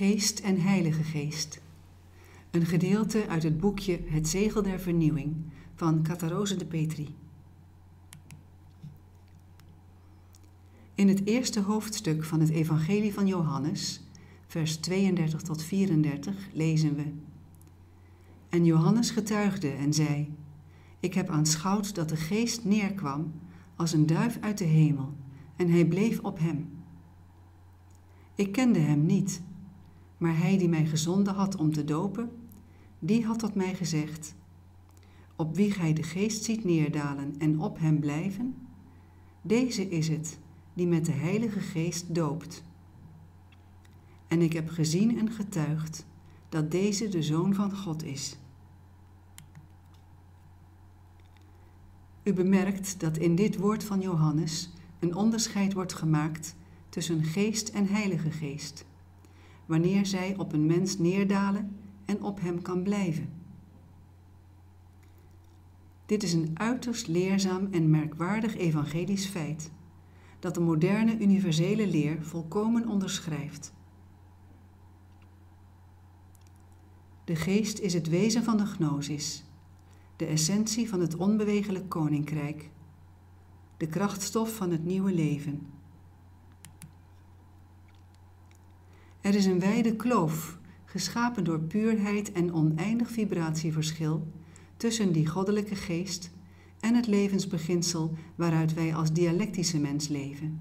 Geest en Heilige Geest. Een gedeelte uit het boekje Het Zegel der Vernieuwing van Catarose de Petri. In het eerste hoofdstuk van het Evangelie van Johannes, vers 32 tot 34, lezen we. En Johannes getuigde en zei: Ik heb aanschouwd dat de geest neerkwam als een duif uit de hemel, en hij bleef op hem. Ik kende hem niet maar hij die mij gezonden had om te dopen, die had tot mij gezegd: Op wie gij de geest ziet neerdalen en op hem blijven, deze is het die met de Heilige Geest doopt. En ik heb gezien en getuigd dat deze de Zoon van God is. U bemerkt dat in dit woord van Johannes een onderscheid wordt gemaakt tussen geest en heilige geest wanneer zij op een mens neerdalen en op hem kan blijven. Dit is een uiterst leerzaam en merkwaardig evangelisch feit, dat de moderne universele leer volkomen onderschrijft. De geest is het wezen van de gnosis, de essentie van het onbewegelijk koninkrijk, de krachtstof van het nieuwe leven. Er is een wijde kloof, geschapen door puurheid en oneindig vibratieverschil, tussen die goddelijke geest en het levensbeginsel waaruit wij als dialectische mens leven.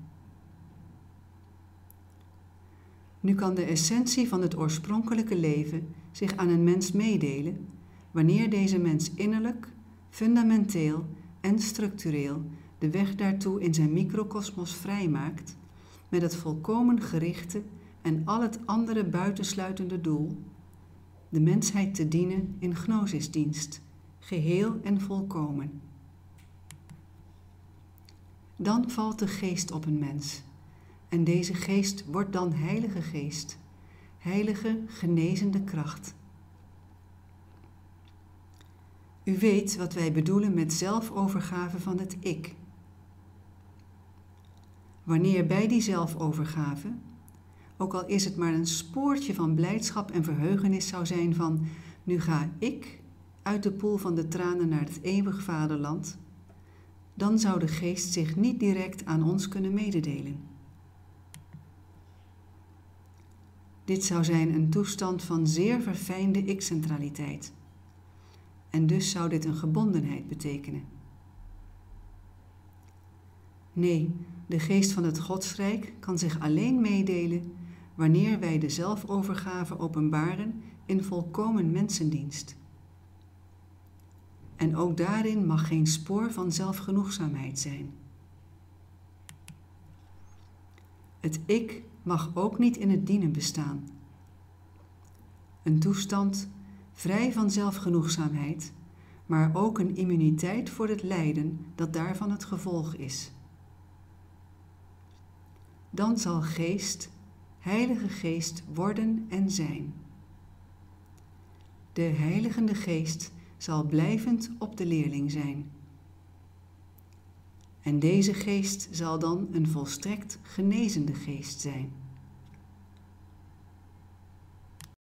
Nu kan de essentie van het oorspronkelijke leven zich aan een mens meedelen wanneer deze mens innerlijk, fundamenteel en structureel de weg daartoe in zijn microkosmos vrijmaakt met het volkomen gerichte en al het andere buitensluitende doel, de mensheid te dienen in gnosisdienst, geheel en volkomen. Dan valt de geest op een mens en deze geest wordt dan heilige geest, heilige genezende kracht. U weet wat wij bedoelen met zelfovergave van het ik. Wanneer bij die zelfovergave ook al is het maar een spoortje van blijdschap en verheugenis zou zijn van nu ga ik uit de poel van de tranen naar het eeuwig vaderland, dan zou de geest zich niet direct aan ons kunnen mededelen. Dit zou zijn een toestand van zeer verfijnde ik-centraliteit. En dus zou dit een gebondenheid betekenen. Nee, de geest van het Godsrijk kan zich alleen meedelen wanneer wij de zelfovergave openbaren in volkomen mensendienst. En ook daarin mag geen spoor van zelfgenoegzaamheid zijn. Het ik mag ook niet in het dienen bestaan. Een toestand vrij van zelfgenoegzaamheid, maar ook een immuniteit voor het lijden dat daarvan het gevolg is. Dan zal geest Heilige Geest worden en zijn. De Heiligende Geest zal blijvend op de leerling zijn. En deze geest zal dan een volstrekt genezende geest zijn.